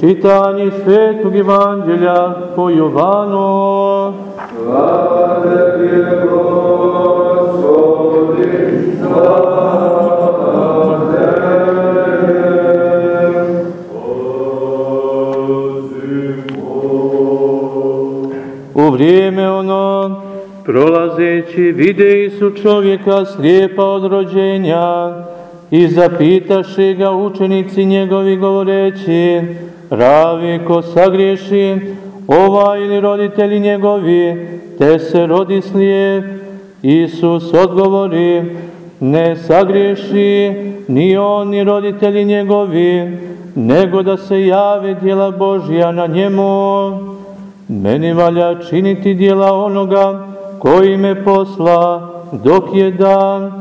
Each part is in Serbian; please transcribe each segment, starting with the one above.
Čitanje svetog evanđelja po Jovanu. Slava tebi, Gospodi, slava vrijeme ono, prolazeći, vide su čovjeka slijepa od rođenja i zapitaše ga učenici njegovi govoreći, Ravi ko sagriješi, ova ili roditelji njegovi, te se rodi slijep. Isus odgovori, ne sagriješi ni on ni roditelji njegovi, nego da se jave dijela Božja na njemu. Meni valja činiti dijela onoga koji me posla dok je dan.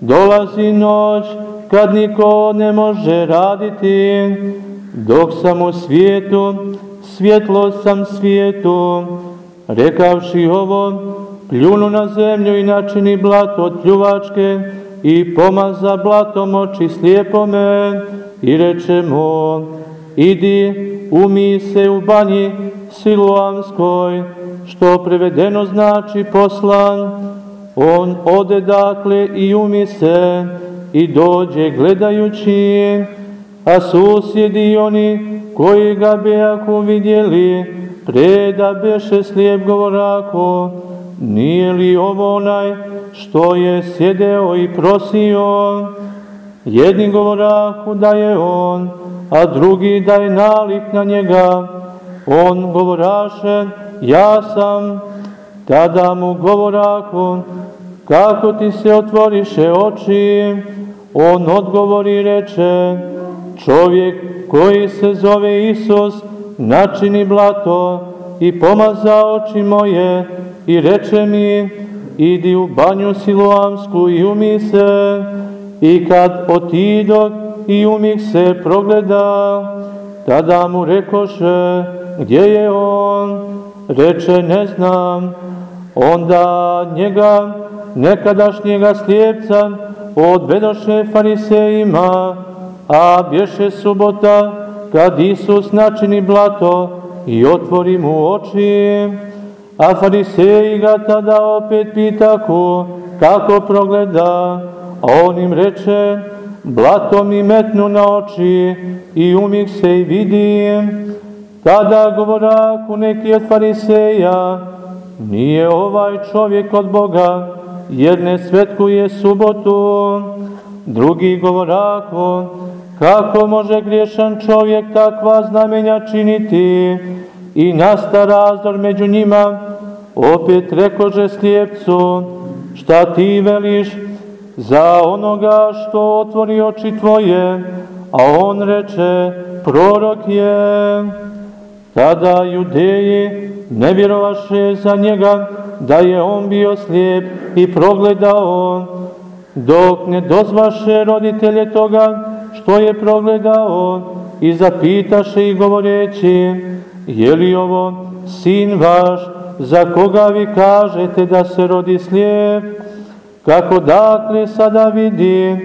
Dolazi noć kad niko ne može raditi. Dok sam u svijetu, svjetlo sam svijetu. Rekavši ovo, pljunu na zemlju i načini blato od pljuvačke i pomaza blatom oči slijepome i reče mu, idi, umi se u banji siluamskoj, što prevedeno znači poslan. On ode dakle i umi se i dođe gledajući, a susjedi oni koji ga bejaku vidjeli, preda beše slijep govorako, nije li ovo onaj što je sjedeo i prosio? Jedni govorahu da je on, a drugi da je nalik na njega. On govoraše, ja sam, tada mu govorahu, kako ti se otvoriše oči? On odgovori reče, čovjek koji se zove Isus, načini blato i pomaza oči moje i reče mi, idi u banju siluamsku i umi se, i kad otidog i umih se progleda, tada mu rekoše, gdje je on? Reče, ne znam. Onda njega, nekadašnjega slijepca, odvedoše farisejima, a bješe subota, kad Isus načini blato i otvori mu oči. A fariseji ga tada opet pitaku, kako progleda, a on im reče, blato mi metnu na oči i umih se i vidim. Tada govoraku neki od fariseja, nije ovaj čovjek od Boga, jer ne svetkuje subotu. Drugi govoraku, kako može griješan čovjek takva znamenja činiti i nasta razdor među njima, opet rekože slijepcu, šta ti veliš za onoga što otvori oči tvoje, a on reče, prorok je. Tada judeji ne vjerovaše za njega da je on bio slijep i progledao, dok ne dozvaše roditelje toga što je progledao i zapitaše i govoreći, je li ovo sin vaš za koga vi kažete da se rodi slijep, kako dakle sada vidi,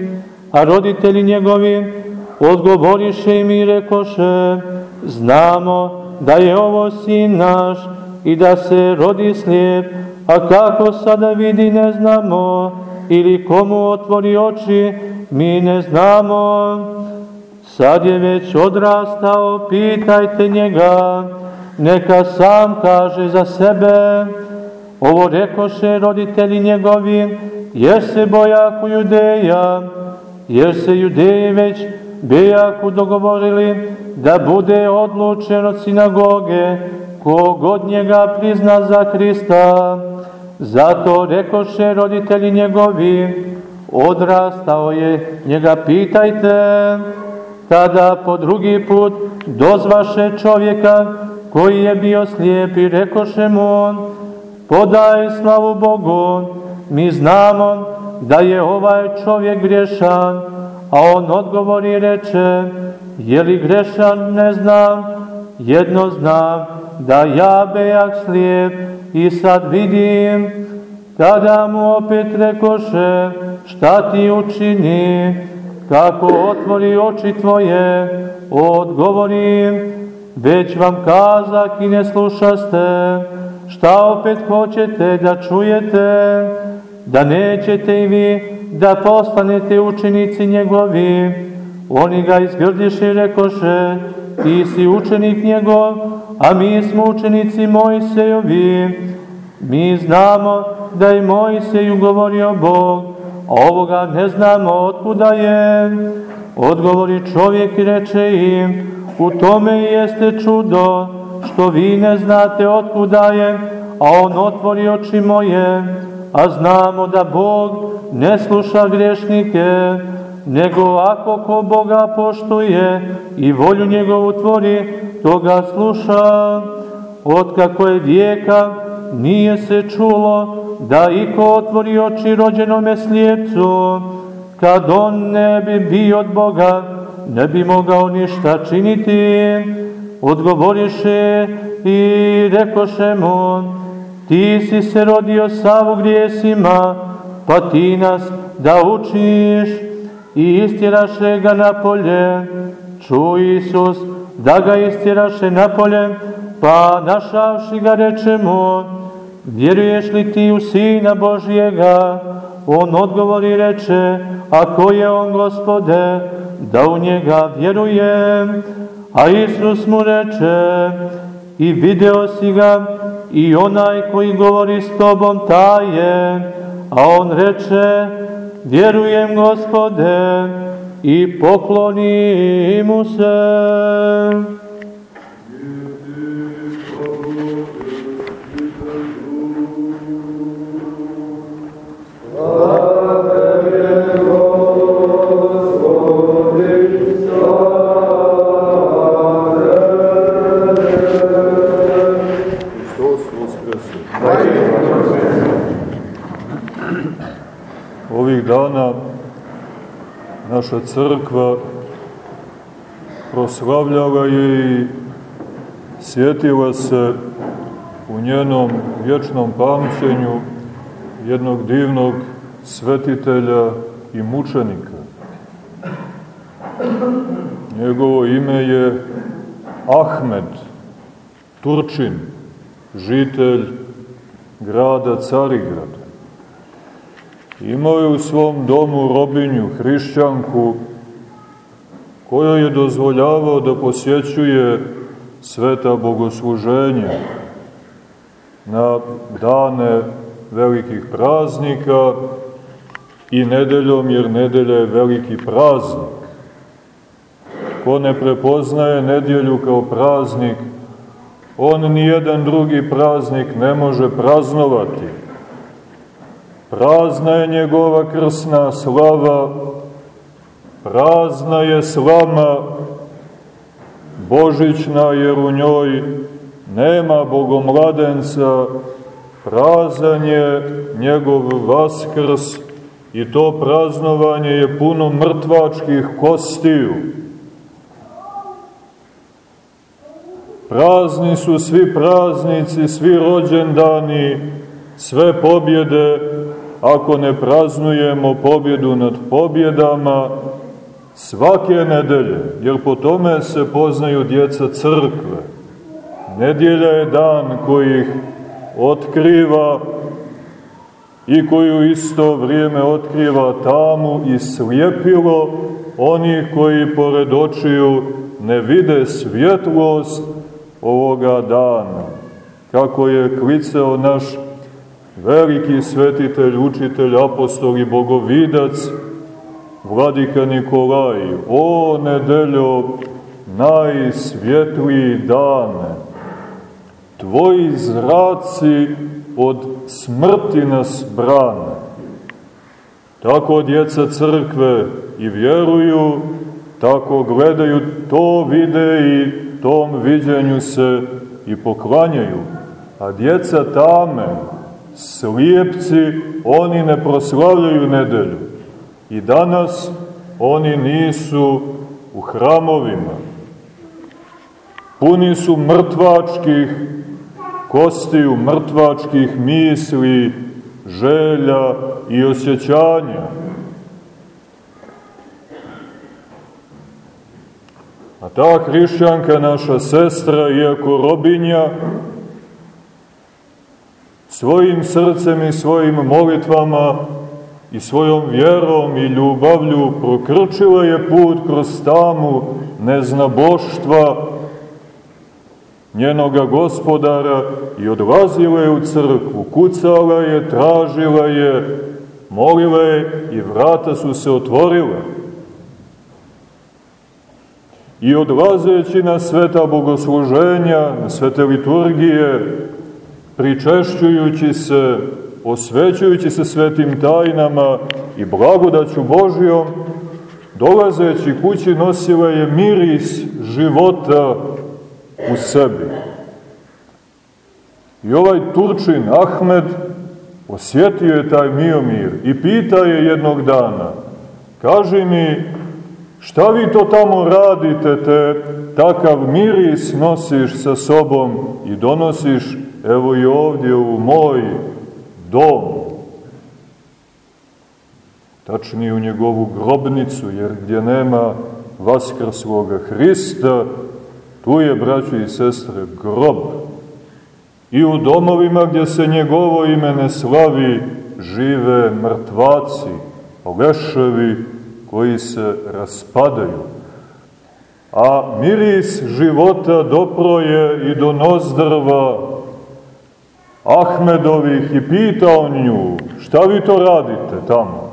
a roditelji njegovi odgovoriše im i rekoše, znamo da je ovo sin naš i da se rodi slijep, a kako sada vidi ne znamo, ili komu otvori oči, mi ne znamo. Sad je već odrastao, pitajte njega, neka sam kaže za sebe. Ovo rekoše roditelji njegovi, jer se bojaku judeja, jer se judeji već bejaku dogovorili da bude odlučen od sinagoge, kogod njega prizna za Krista. Zato rekoše roditelji njegovi, odrastao je, njega pitajte, tada po drugi put dozvaše čovjeka koji je bio slijep i rekoše mu, podaj slavu Bogu, mi znamo da je ovaj čovjek griješan, a on odgovori i reče, je li grešan, ne znam, jedno znam, da ja bejak slijep i sad vidim, tada mu opet rekoše, šta ti učini, kako otvori oči tvoje, odgovorim, već vam kazak i ne slušaste, šta opet hoćete da čujete, da nećete i vi da postanete učenici njegovi. Oni ga izgrdiše i rekoše, ti si učenik njegov, a mi smo učenici Mojsejovi. Mi znamo da je Mojseju govorio Bog, a ovoga ne znamo otkuda je. Odgovori čovjek i reče im, u tome jeste čudo, što vi ne znate otkuda je, a on otvori oči moje, a znamo da Bog ne sluša grešnike, nego ako ko Boga poštuje i volju njegovu tvori, to ga sluša. Od kako je vijeka nije se čulo da iko otvori oči rođenome slijepcu, kad on ne bi bio od Boga, ne bi mogao ništa činiti. Odgovoriše i rekoše mu, ti si se rodio sav u grijesima, pa ti nas da učiš i istjeraše ga napolje. Ču Isus da ga istjeraše napolje, pa našavši ga reče mu, vjeruješ li ti u Sina Božijega? On odgovori reče, a ko je on gospode, da u njega vjerujem. A Isus mu reče, i video si ga, i onaj koji govori s tobom taj je, a on reče, vjerujem gospode, i pokloni mu se. dana naša crkva proslavljala je i sjetila se u njenom vječnom pamćenju jednog divnog svetitelja i mučenika. Njegovo ime je Ahmed, Turčin, žitelj grada Carigrada. Imao je u svom domu robinju, hrišćanku, koja je dozvoljavao da posjećuje sveta bogosluženja na dane velikih praznika i nedeljom, jer nedelja je veliki praznik. Ko ne prepoznaje nedjelju kao praznik, on ni jedan drugi praznik ne može praznovati Prazna je njegova krsna slava, prazna je slama Božićna, jer u njoj nema bogomladenca, prazan je njegov vaskrs i to praznovanje je puno mrtvačkih kostiju. Prazni su svi praznici, svi rođendani, sve pobjede, ako ne praznujemo pobjedu nad pobjedama svake nedelje, jer po tome se poznaju djeca crkve. Nedjelja je dan koji ih otkriva i koju isto vrijeme otkriva tamu i slijepilo oni koji pored očiju ne vide svjetlost ovoga dana. Kako je kliceo naš veliki svetitelj, učitelj, apostol i bogovidac, vladika Nikolaj, o nedeljo najsvjetliji dane, tvoji zraci od smrti nas brane. Tako djeca crkve i vjeruju, tako gledaju, to vide i tom viđenju se i poklanjaju. A djeca tame, slijepci, oni ne proslavljaju nedelju. I danas oni nisu u hramovima. Puni su mrtvačkih kostiju, mrtvačkih misli, želja i osjećanja. A ta hrišćanka, naša sestra, iako robinja, svojim srcem i svojim molitvama i svojom vjerom i ljubavlju prokrčila je put kroz tamu neznaboštva njenoga gospodara i odlazila je u crkvu, kucala je, tražila je, molila je i vrata su se otvorile. I odlazeći na sveta bogosluženja, na svete liturgije, pričešćujući se, osvećujući se svetim tajnama i blagodaću Božijom, dolazeći kući nosila je miris života u sebi. I ovaj Turčin, Ahmed, osjetio je taj miomir i pita je jednog dana, kaži mi, šta vi to tamo radite, te takav miris nosiš sa sobom i donosiš, evo i ovdje u moj dom, tačnije u njegovu grobnicu, jer gdje nema vaskrsloga Hrista, Tu je, braćo i sestre, grob. I u domovima gdje se njegovo ime ne slavi, žive mrtvaci, leševi koji se raspadaju. A miris života dopro je i do nozdrva Ahmedovih i pitao nju, šta vi to radite tamo?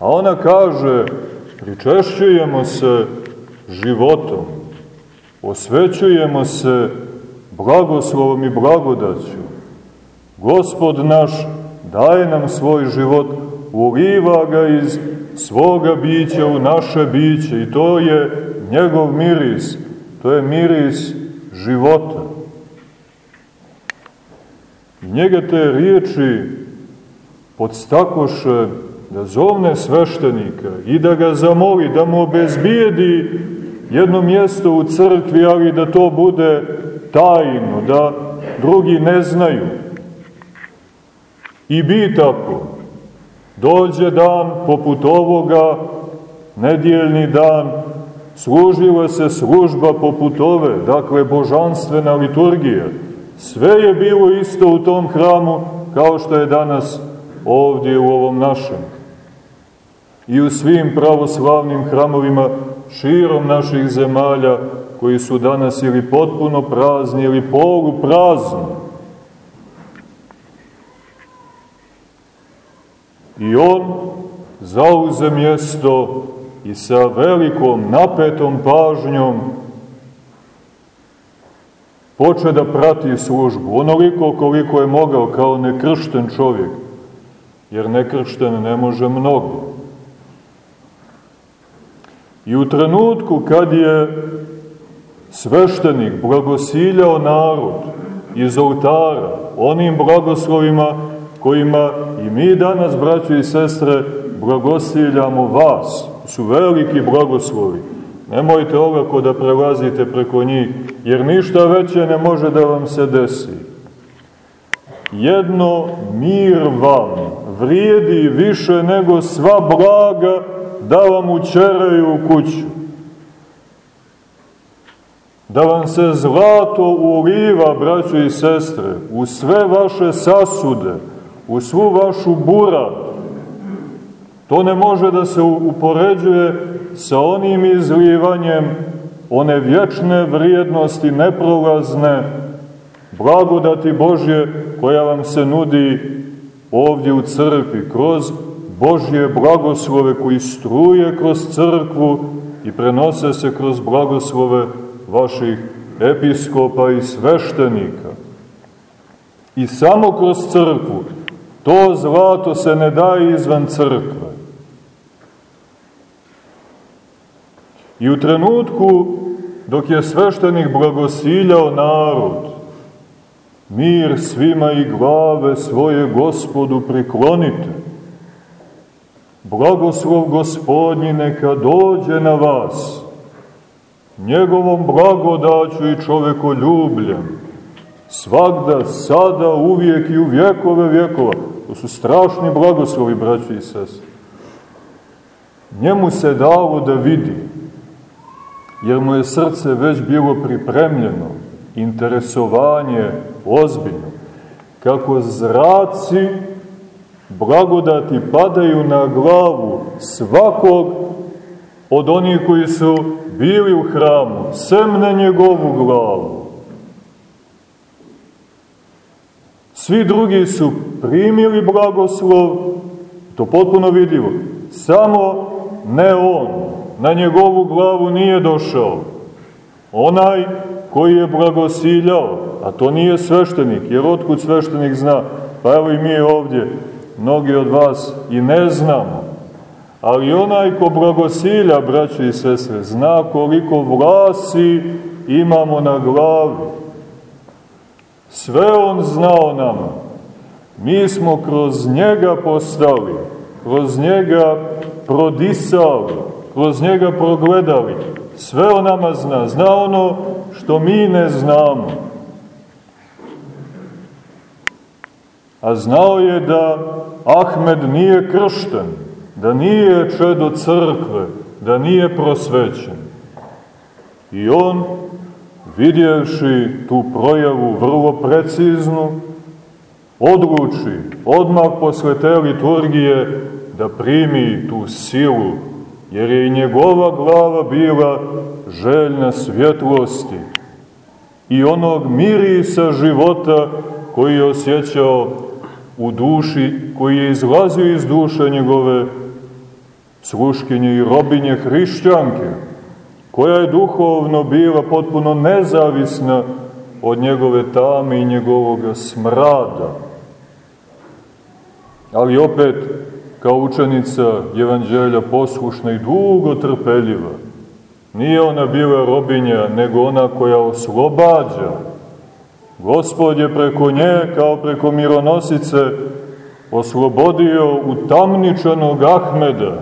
A ona kaže, pričešćujemo se životom, osvećujemo se blagoslovom i blagodaću. Gospod naš daje nam svoj život, uliva ga iz svoga bića u naše biće i to je njegov miris, to je miris života. Njega te riječi podstakoše da zovne sveštenika i da ga zamoli, da mu obezbijedi jedno mjesto u crkvi, ali da to bude tajno, da drugi ne znaju. I bi tako. Dođe dan poput ovoga, nedjeljni dan, služila se služba poput ove, dakle božanstvena liturgija. Sve je bilo isto u tom hramu kao što je danas ovdje u ovom našem. I u svim pravoslavnim hramovima širom naših zemalja koji su danas ili potpuno prazni ili polu prazni. I on zauze mjesto i sa velikom napetom pažnjom poče da prati službu, onoliko koliko je mogao kao nekršten čovjek, jer nekršten ne može mnogo. I u trenutku kad je sveštenik blagosiljao narod iz oltara, onim blagoslovima kojima i mi danas, braćo i sestre, blagosiljamo vas, su veliki blagoslovi. Nemojte olako da prelazite preko njih, jer ništa veće ne može da vam se desi. Jedno mir vam vrijedi više nego sva blaga da vam učeraju u kuću, da vam se zlato uliva, braćo i sestre, u sve vaše sasude, u svu vašu burat. To ne može da se upoređuje sa onim izlivanjem one vječne vrijednosti, neprolazne, blagodati Božje koja vam se nudi ovdje u crkvi, kroz Božje blagoslove koji struje kroz crkvu i prenose se kroz blagoslove vaših episkopa i sveštenika. I samo kroz crkvu. To zlato se ne daje izvan crkve. I u trenutku dok je sveštenik blagosiljao narod, mir svima i glave svoje gospodu priklonite blagoslov gospodnji neka dođe na vas, njegovom blagodaću i čovekoljubljem, svakda, sada, uvijek i u vjekove vjekova. To su strašni blagoslovi, braći i sestri. Njemu se dalo da vidi, jer mu je srce već bilo pripremljeno, interesovanje ozbiljno, kako zraci blagodati padaju na glavu svakog od onih koji su bili u hramu, sem na njegovu glavu. Svi drugi su primili blagoslov, to potpuno vidljivo, samo ne on, na njegovu glavu nije došao. Onaj koji je blagosiljao, a to nije sveštenik, jer otkud sveštenik zna, pa evo i mi ovdje, mnogi od vas i ne znamo, ali onaj ko blagosilja, braće i sestre, zna koliko vlasi imamo na glavi. Sve on znao nama. Mi smo kroz njega postali, kroz njega prodisali, kroz njega progledali. Sve o nama zna. Zna ono što mi ne znamo. A znao je da Ahmed nije kršten, da nije čedo crkve, da nije prosvećen. I on, vidjevši tu projavu vrlo preciznu, odluči odmah posle te liturgije da primi tu silu, jer je i njegova glava bila željna svjetlosti i onog mirisa života koji je osjećao u duši, koji je izlazio iz duše njegove sluškinje i robinje hrišćanke, koja je duhovno bila potpuno nezavisna od njegove tame i njegovog smrada. Ali opet, kao učenica evanđelja poslušna i dugo trpeljiva, nije ona bila robinja, nego ona koja oslobađa. Gospod je preko nje, kao preko mironosice, oslobodio utamničanog Ahmeda,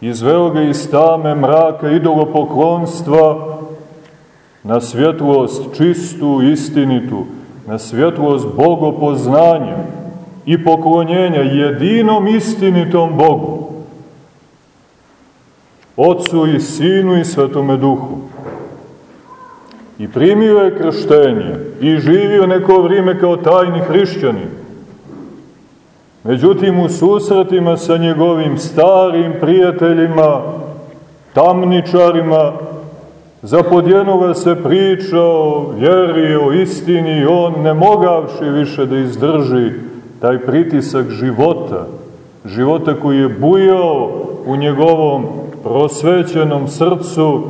izveo ga iz tame mraka idolopoklonstva na svjetlost čistu, istinitu, na svjetlost bogopoznanja i poklonjenja jedinom istinitom Bogu, Otcu i Sinu i Svetome Duhu. I primio je krštenje i živio neko vrijeme kao tajni hrišćanin Međutim, u susretima sa njegovim starim prijateljima, tamničarima, zapodjenula se priča o vjeri, o istini i on, ne mogavši više da izdrži taj pritisak života, života koji je bujao u njegovom prosvećenom srcu,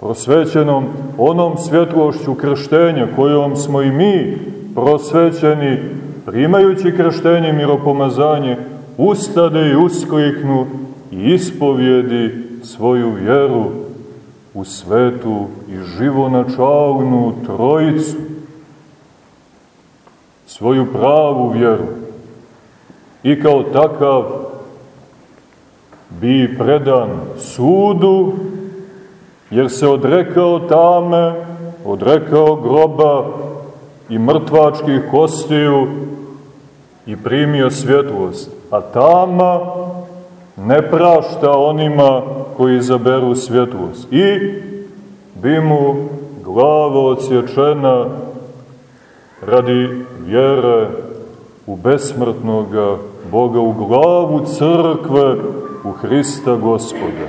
prosvećenom onom svjetlošću krštenja kojom smo i mi prosvećeni primajući krštenje miropomazanje, ustade i uskliknu i ispovjedi svoju vjeru u svetu i živonačalnu trojicu, svoju pravu vjeru. I kao takav bi predan sudu, jer se odrekao tame, odrekao groba i mrtvačkih kostiju, i primio svjetlost, a tama ne prašta onima koji izaberu svjetlost. I bi mu glava odsječena radi vjere u besmrtnoga Boga, u glavu crkve, u Hrista Gospoda.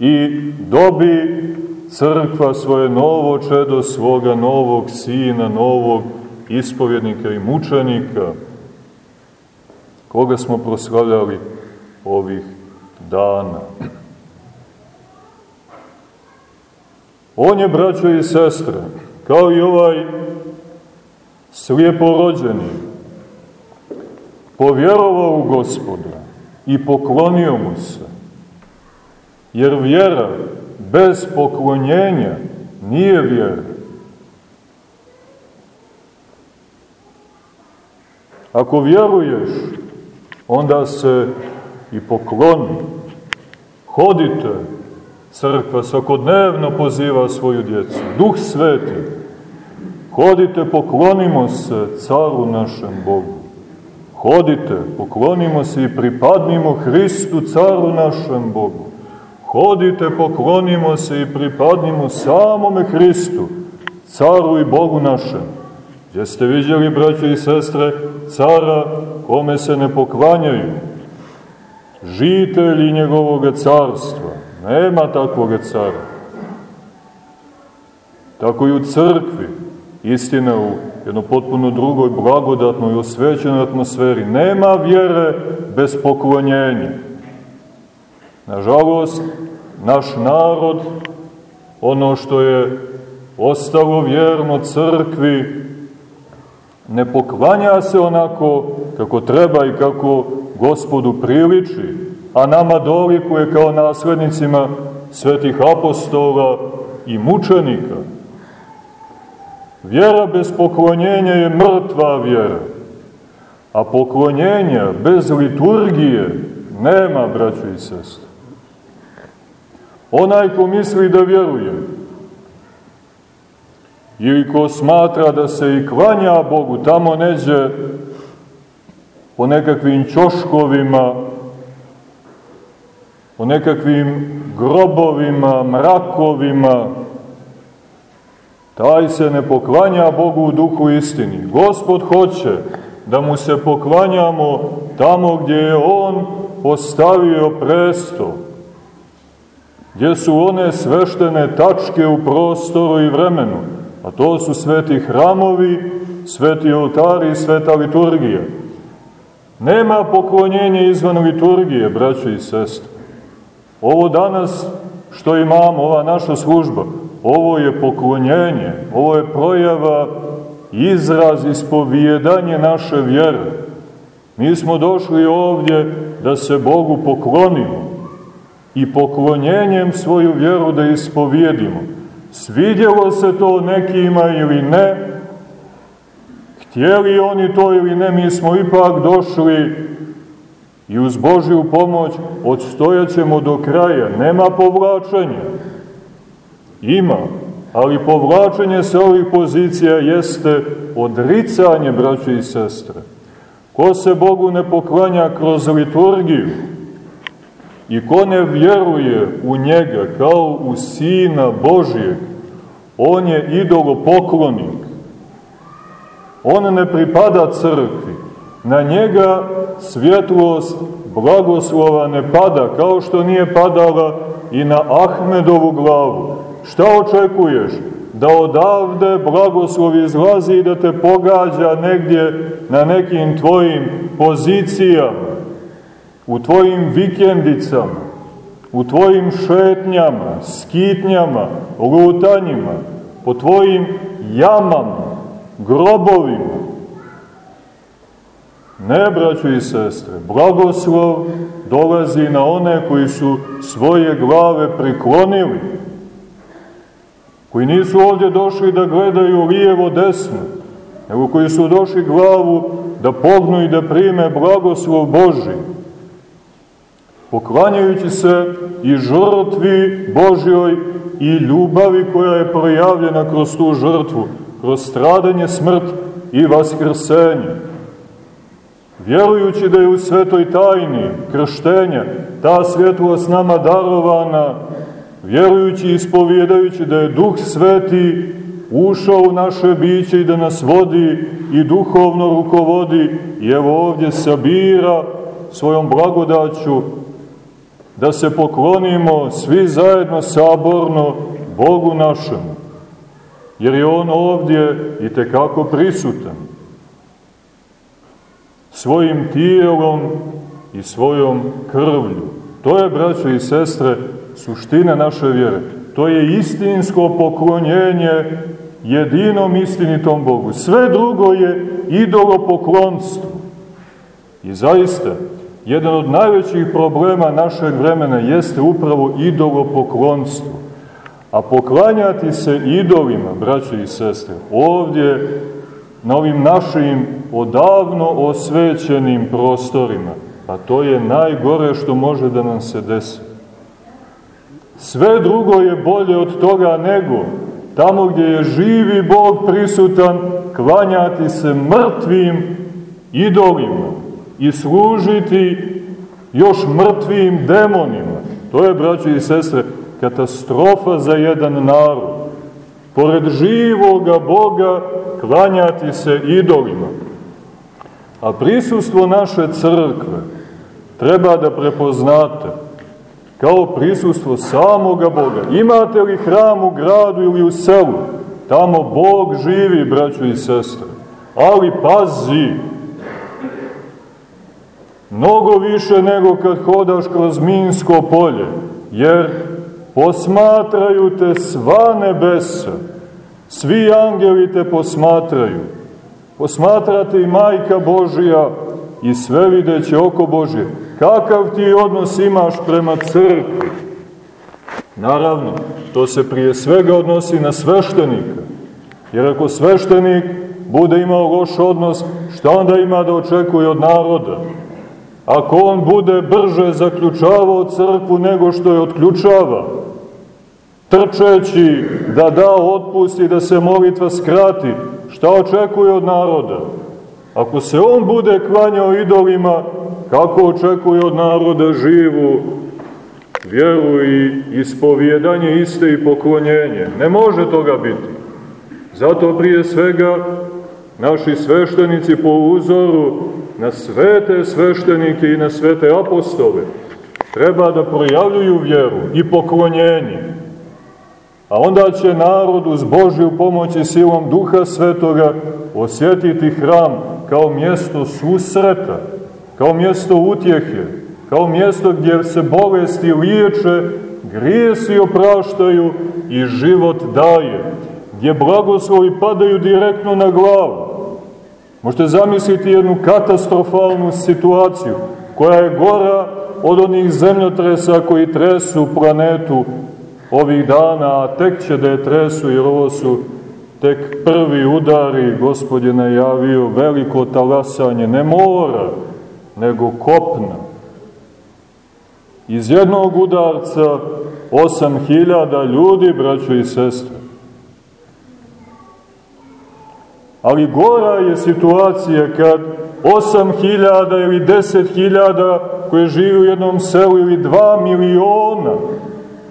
I dobi crkva svoje novo čedo, svoga novog sina, novog ispovjednika i mučenika, koga smo proslavljali ovih dana. On je, braćo i sestre, kao i ovaj slijeporođeni, povjerovao u gospoda i poklonio mu se. Jer vjera bez poklonjenja nije vjera. Ako vjeruješ onda se i pokloni. Hodite, crkva svakodnevno poziva svoju djecu. Duh sveti, hodite, poklonimo se caru našem Bogu. Hodite, poklonimo se i pripadnimo Hristu, caru našem Bogu. Hodite, poklonimo se i pripadnimo samome Hristu, caru i Bogu našem. Gdje ste vidjeli, braće i sestre, cara kome se ne poklanjaju? Žitelji njegovog carstva. Nema takvog cara. Tako i u crkvi, istina u jedno potpuno drugoj, blagodatnoj, osvećenoj atmosferi. Nema vjere bez poklonjenja. Nažalost, naš narod, ono što je ostalo vjerno crkvi, ne poklanja se onako kako treba i kako gospodu priliči, a nama dolikuje kao naslednicima svetih apostola i mučenika. Vjera bez poklonjenja je mrtva vjera, a poklonjenja bez liturgije nema, braćo i sestre. Onaj ko misli da vjeruje, ili ko smatra da se i klanja Bogu tamo neđe po nekakvim čoškovima, po nekakvim grobovima, mrakovima, taj se ne poklanja Bogu u duhu istini. Gospod hoće da mu se poklanjamo tamo gdje je On postavio presto, gdje su one sveštene tačke u prostoru i vremenu, a to su sveti hramovi, sveti oltari i sveta liturgija. Nema poklonjenja izvan liturgije, braćo i sestre. Ovo danas što imamo, ova naša služba, ovo je poklonjenje, ovo je projava, izraz, ispovijedanje naše vjere. Mi smo došli ovdje da se Bogu poklonimo i poklonjenjem svoju vjeru da ispovijedimo. Svidjelo se to nekima ili ne, htjeli oni to ili ne, mi smo ipak došli i uz Božju pomoć odstojaćemo do kraja. Nema povlačenja. Ima, ali povlačenje se ovih pozicija jeste odricanje, braće i sestre. Ko se Bogu ne poklanja kroz liturgiju i ko ne vjeruje u njega kao u Sina Božijeg, on je idolopoklonik. On ne pripada crkvi. Na njega svjetlost blagoslova ne pada, kao što nije padala i na Ahmedovu glavu. Šta očekuješ? Da odavde blagoslov izlazi i da te pogađa negdje na nekim tvojim pozicijama, u tvojim vikendicama, u tvojim šetnjama, skitnjama, lutanjima, po tvojim jamama, grobovima. Ne, braćo i sestre, blagoslov dolazi na one koji su svoje glave priklonili, koji nisu ovdje došli da gledaju lijevo desno, nego koji su došli glavu da pognu i da prime blagoslov Boži, poklanjajući se i žrtvi Božjoj i ljubavi koja je projavljena kroz tu žrtvu, kroz stradanje, smrt i vaskrsenje. Vjerujući da je u svetoj tajni krštenja ta svjetlost nama darovana, vjerujući i ispovjedajući da je Duh Sveti ušao u naše biće i da nas vodi i duhovno rukovodi i evo ovdje sabira svojom blagodaću da se poklonimo svi zajedno saborno Bogu našemu, jer je On ovdje i tekako prisutan. Svojim tijelom i svojom krvlju. To je, braćo i sestre, suština naše vjere. To je istinsko poklonjenje jedinom istinitom Bogu. Sve drugo je idolopoklonstvo. I zaista, jedan od najvećih problema našeg vremena jeste upravo idolopoklonstvo. A poklanjati se idolima, braće i sestre, ovdje, na ovim našim odavno osvećenim prostorima, a to je najgore što može da nam se desi. Sve drugo je bolje od toga nego tamo gdje je živi Bog prisutan, klanjati se mrtvim idolima i služiti još mrtvim demonima. To je, braći i sestre, katastrofa za jedan narod. Pored živoga Boga klanjati se idolima. A prisustvo naše crkve treba da prepoznate kao prisustvo samoga Boga. Imate li hram u gradu ili u selu? Tamo Bog živi, braćo i sestre. Ali pazi, mnogo više nego kad hodaš kroz Minsko polje, jer posmatraju te sva nebesa, svi angeli te posmatraju, posmatrate i majka Božija i sve videće oko Božje. Kakav ti odnos imaš prema crkvi? Naravno, to se prije svega odnosi na sveštenika. Jer ako sveštenik bude imao loš odnos, šta onda ima da očekuje od naroda? Ako on bude brže zaključavao crkvu nego što je otključava, trčeći da da otpust i da se molitva skrati, šta očekuje od naroda? Ako se on bude klanjao idolima, kako očekuje od naroda živu vjeru i ispovjedanje iste i poklonjenje? Ne može toga biti. Zato prije svega naši sveštenici po uzoru na svete sveštenike i na svete apostole treba da projavljuju vjeru i poklonjenje. A onda će narod uz Božju pomoć i silom Duha Svetoga osjetiti hram kao mjesto susreta, kao mjesto utjehe, kao mjesto gdje se bolesti liječe, grijesi opraštaju i život daje, gdje blagoslovi padaju direktno na glavu. Možete zamisliti jednu katastrofalnu situaciju koja je gora od onih zemljotresa koji tresu planetu ovih dana, a tek će da je tresu jer ovo su tek prvi udari, gospod je najavio veliko talasanje, ne mora, nego kopna. Iz jednog udarca osam hiljada ljudi, braćo i sestre. Ali gora je situacija kad osam hiljada ili deset hiljada koje žive u jednom selu ili dva miliona,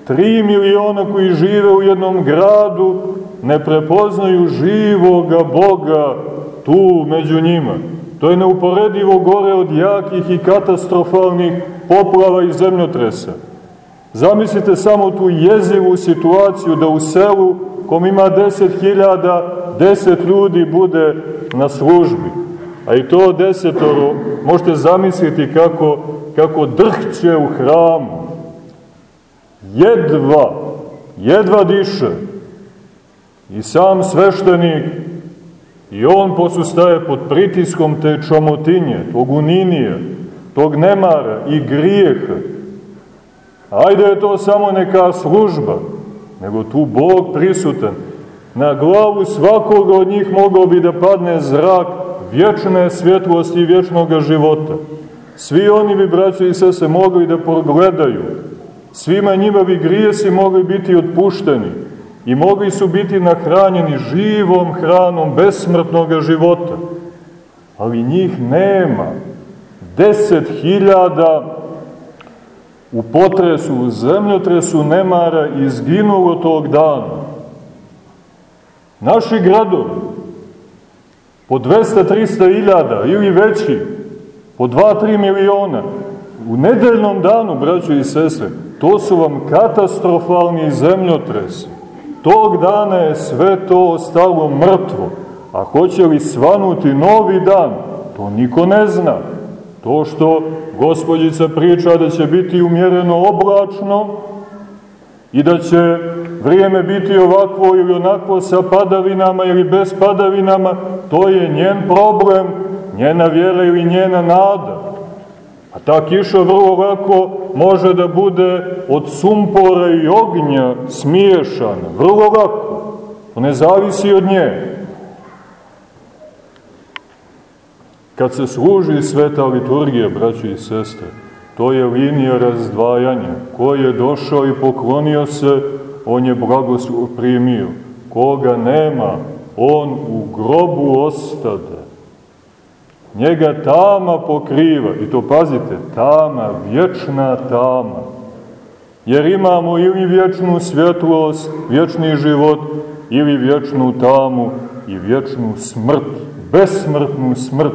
tri miliona koji žive u jednom gradu, ne prepoznaju živoga Boga tu među njima. To je neuporedivo gore od jakih i katastrofalnih poplava i zemljotresa. Zamislite samo tu jezivu situaciju da u selu kom ima deset hiljada, deset ljudi bude na službi. A i to desetoro možete zamisliti kako, kako drhće u hramu. Jedva, jedva diše. I sam sveštenik I on posustaje pod pritiskom te čomotinje, tog uninija, tog nemara i grijeha. Ajde je to samo neka služba, nego tu Bog prisutan. Na glavu svakoga od njih mogao bi da padne zrak vječne svjetlosti i vječnog života. Svi oni bi, braće i sese, mogli da pogledaju. Svima njima bi grijesi mogli biti otpušteni i mogli su biti nahranjeni živom hranom besmrtnog života. Ali njih nema. Deset hiljada u potresu, u zemljotresu nemara izginulo tog dana. Naši gradovi, po 200-300 hiljada ili veći, po 2-3 miliona, u nedeljnom danu, braćo i sestre, to su vam katastrofalni zemljotresi. Tog dana je sve to ostalo mrtvo, a hoće li svanuti novi dan, to niko ne zna. To što gospodjica priča da će biti umjereno oblačno i da će vrijeme biti ovakvo ili onakvo sa padavinama ili bez padavinama, to je njen problem, njena vjera ili njena nada. A ta kiša vrlo lako može da bude od sumpora i ognja smiješana, vrlo lako. To ne zavisi od nje. Kad se služi sveta liturgija, braći i sestre, to je linija razdvajanja. Ko je došao i poklonio se, on je blagoslov primio. Koga nema, on u grobu ostade. Njega tama pokriva, i to pazite, tama, vječna tama. Jer imamo ili vječnu svjetlost, vječni život, ili vječnu tamu i vječnu smrt, besmrtnu smrt,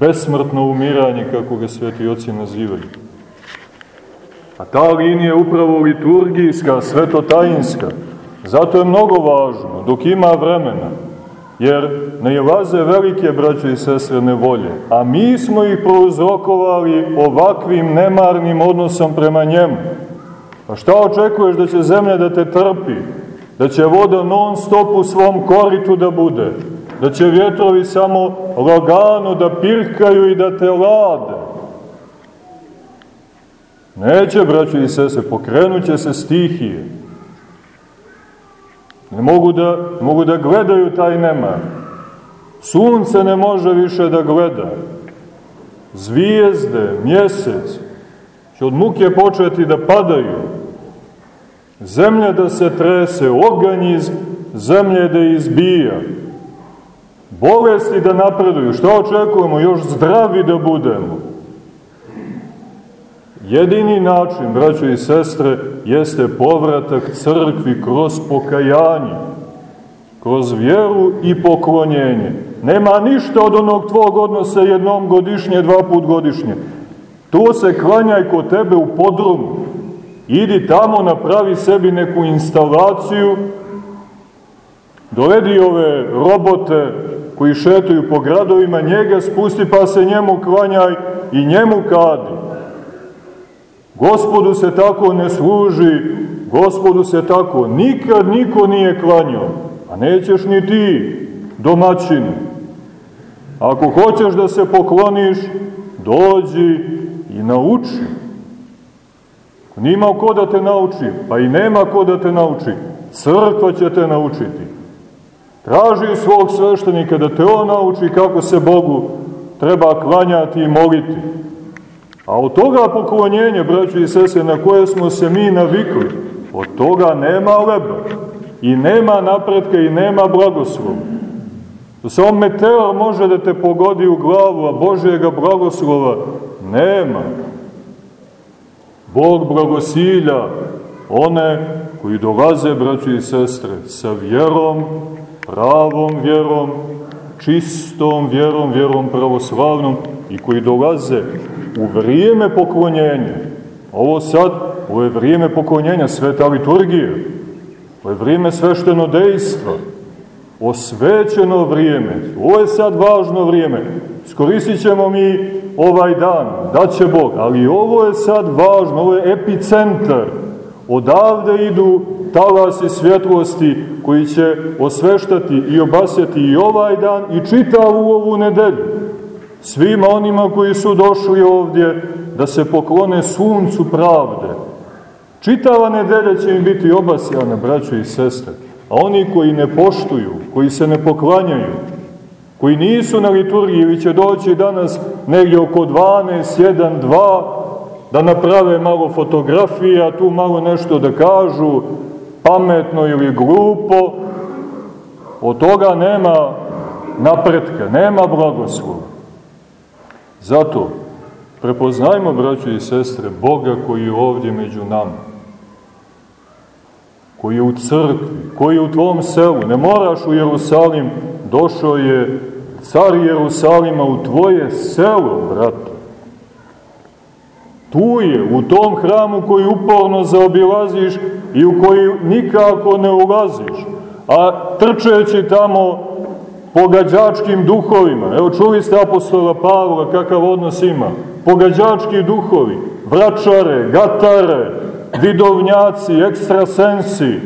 besmrtno umiranje, kako ga sveti oci nazivaju. A ta linija je upravo liturgijska, svetotajinska. Zato je mnogo važno, dok ima vremena, jer nailaze velike braće i sestre nevolje, a mi smo ih prouzrokovali ovakvim nemarnim odnosom prema njemu. Pa šta očekuješ da će zemlja da te trpi? Da će voda non stop u svom koritu da bude? Da će vjetrovi samo lagano da pirkaju i da te lade? Neće, braće i sese, pokrenut će se stihije. Ne mogu da, mogu da gledaju taj nemar. Sunce ne može više da gleda. Zvijezde, mjesec, će od muke početi da padaju. Zemlja da se trese, oganj iz zemlje da izbija. Bolesti da napreduju. Šta očekujemo? Još zdravi da budemo. Jedini način, braćo i sestre, jeste povratak crkvi kroz pokajanje, kroz vjeru i poklonjenje. Nema ništa od onog tvog odnosa jednom godišnje, dva put godišnje. Tu se klanjaj kod tebe u podrumu. Idi tamo, napravi sebi neku instalaciju, dovedi ove robote koji šetuju po gradovima, njega spusti pa se njemu klanjaj i njemu kadi. Gospodu se tako ne služi, gospodu se tako nikad niko nije klanjao, a nećeš ni ti, domaćin. Ako hoćeš da se pokloniš, dođi i nauči. Nima ko da te nauči, pa i nema ko da te nauči. Crkva će te naučiti. Traži svog sveštenika da te on nauči kako se Bogu treba klanjati i moliti. A od toga poklonjenja, braći i sese, na koje smo se mi navikli, od toga nema leba i nema napretka i nema blagoslova. Samo meteor može da te pogodi u glavu, a Božjega blagoslova nema. Bog blagosilja one koji dolaze, braći i sestre, sa vjerom, pravom vjerom, čistom vjerom, vjerom pravoslavnom i koji dolaze u vrijeme poklonjenja. Ovo sad, ovo je vrijeme poklonjenja, sveta liturgija. Ovo je vrijeme svešteno dejstva. Osvećeno vrijeme. Ovo je sad važno vrijeme. Skoristit ćemo mi ovaj dan, da će Bog, ali ovo je sad važno, ovo je epicentar. Odavde idu talasi svjetlosti koji će osveštati i obasjati i ovaj dan i čitavu ovu nedelju svima onima koji su došli ovdje da se poklone suncu pravde. Čitava nedelja će im biti obasjana, braćo i sestre, a oni koji ne poštuju, koji se ne poklanjaju, koji nisu na liturgiji ili će doći danas negdje oko 12, 1, 2, da naprave malo fotografija, tu malo nešto da kažu, pametno ili glupo, od toga nema napretka, nema blagoslova. Zato, prepoznajmo, braćo i sestre, Boga koji je ovdje među nama, koji je u crkvi, koji je u tvom selu. Ne moraš u Jerusalim, došao je car Jerusalima u tvoje selo, brate. Tu je, u tom hramu koji uporno zaobilaziš i u koji nikako ne ulaziš, a trčeći tamo pogađačkim duhovima. Evo čuli ste apostola Pavla kakav odnos ima. Pogađački duhovi, vračare, gatare, vidovnjaci, ekstrasensi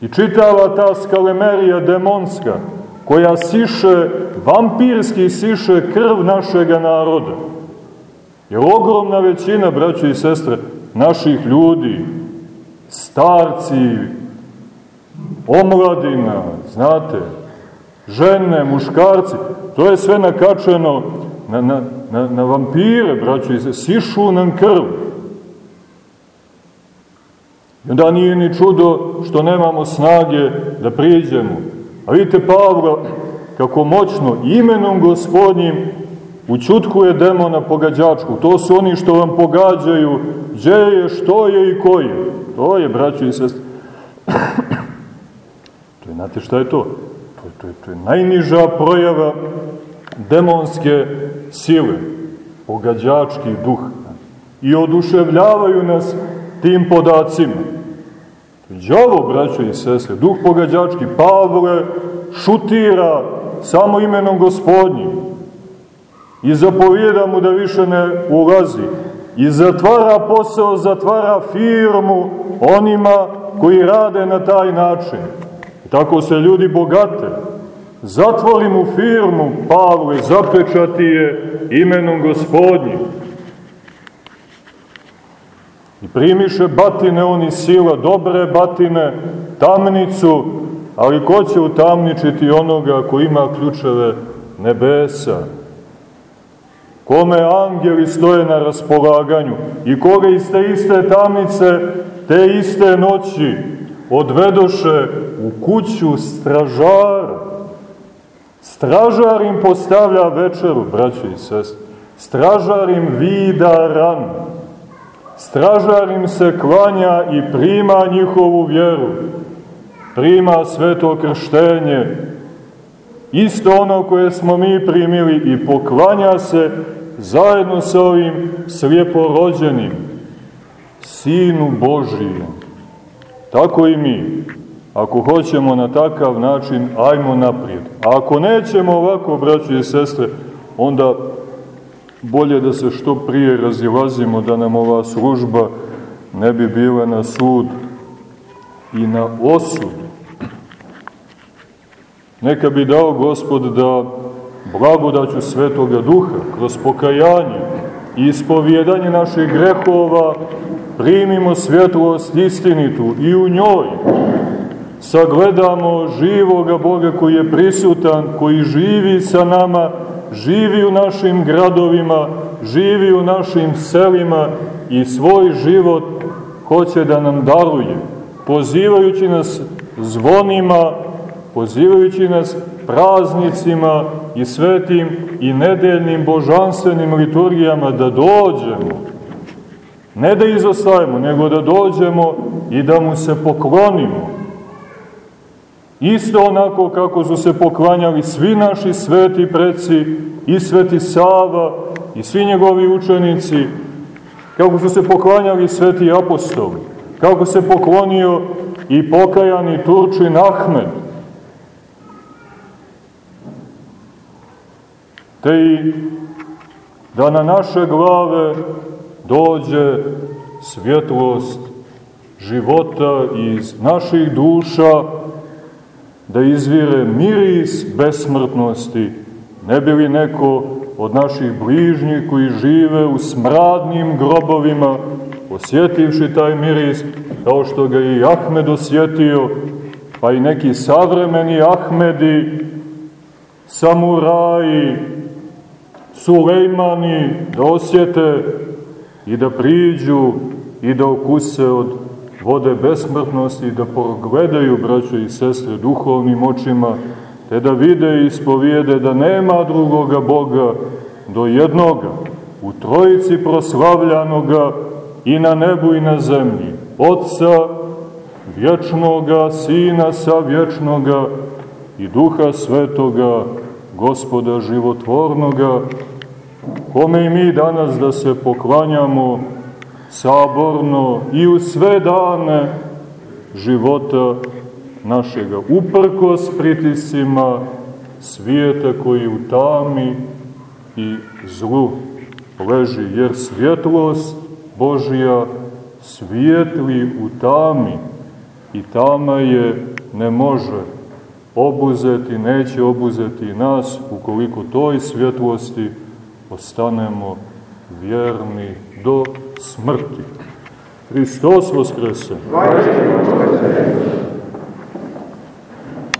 i čitava ta skalemerija demonska koja siše, vampirski siše krv našega naroda. Jer ogromna većina, braćo i sestre, naših ljudi, starci, omladina, znate, žene, muškarci, to je sve nakačeno na, na, na, na vampire, braćo i se, sišu nam krv. I onda nije ni čudo što nemamo snage da priđemo. A vidite Pavla, kako moćno imenom gospodnjim učutkuje demona pogađačku. To su oni što vam pogađaju gdje je, što je i ko je. To je, braćo i sestri. to je, znate šta je to? To je, to je, najniža projava demonske sile, pogađački duh. I oduševljavaju nas tim podacima. Đavo, braćo i sestre, duh pogađački, Pavle šutira samo imenom gospodnjim i zapovijeda mu da više ne ulazi i zatvara posao, zatvara firmu onima koji rade na taj način. Tako se ljudi bogate. Zatvori mu firmu, Pavle, zapečati je imenom gospodnjim. I primiše batine oni sila, dobre batine, tamnicu, ali ko će utamničiti onoga ko ima ključeve nebesa? Kome angeli stoje na raspolaganju i koga iz te iste tamnice, te iste noći odvedoše u kuću stražara. Stražar im postavlja večeru, braćo i sest. Stražar im vida ran. Stražar im se klanja i prima njihovu vjeru. Prima sveto krštenje. Isto ono koje smo mi primili i poklanja se zajedno sa ovim slijeporođenim, Sinu Božijem. Tako i mi. Ako hoćemo na takav način, ajmo naprijed. A ako nećemo ovako, braći i sestre, onda bolje da se što prije razilazimo, da nam ova služba ne bi bila na sud i na osud. Neka bi dao Gospod da blagodaću Svetoga Duha, kroz pokajanje i ispovjedanje naših grehova, primimo svjetlost istinitu i u njoj sagledamo živoga Boga koji je prisutan, koji živi sa nama, živi u našim gradovima, živi u našim selima i svoj život hoće da nam daruje, pozivajući nas zvonima, pozivajući nas praznicima i svetim i nedeljnim božanstvenim liturgijama da dođemo. Ne da izostajemo, nego da dođemo i da mu se poklonimo. Isto onako kako su se poklanjali svi naši sveti preci, i sveti Sava, i svi njegovi učenici, kako su se poklanjali sveti apostoli, kako se poklonio i pokajani Turčin Ahmed, te i da na naše glave dođe svjetlost života iz naših duša, da izvire miris besmrtnosti, ne bi li neko od naših bližnjih koji žive u smradnim grobovima, osjetivši taj miris, kao što ga i Ahmed osjetio, pa i neki savremeni Ahmedi, samuraji, Sulejmani da osjete i da priđu i da okuse od vode besmrtnosti, da pogledaju, braćo i sestre, duhovnim očima, te da vide i ispovijede da nema drugoga Boga do jednoga, u trojici proslavljanoga i na nebu i na zemlji, Otca vječnoga, Sina sa vječnoga i Duha Svetoga, Gospoda životvornoga, kome i mi danas da se poklanjamo saborno i u sve dane života našega, uprkos pritisima svijeta koji u tami i zlu leži, jer svjetlost Božja svijetli u tami i tama je ne može obuzeti, neće obuzeti nas ukoliko toj svjetlosti ostanemo vjerni do smrti. Hristos Voskresan! Hvala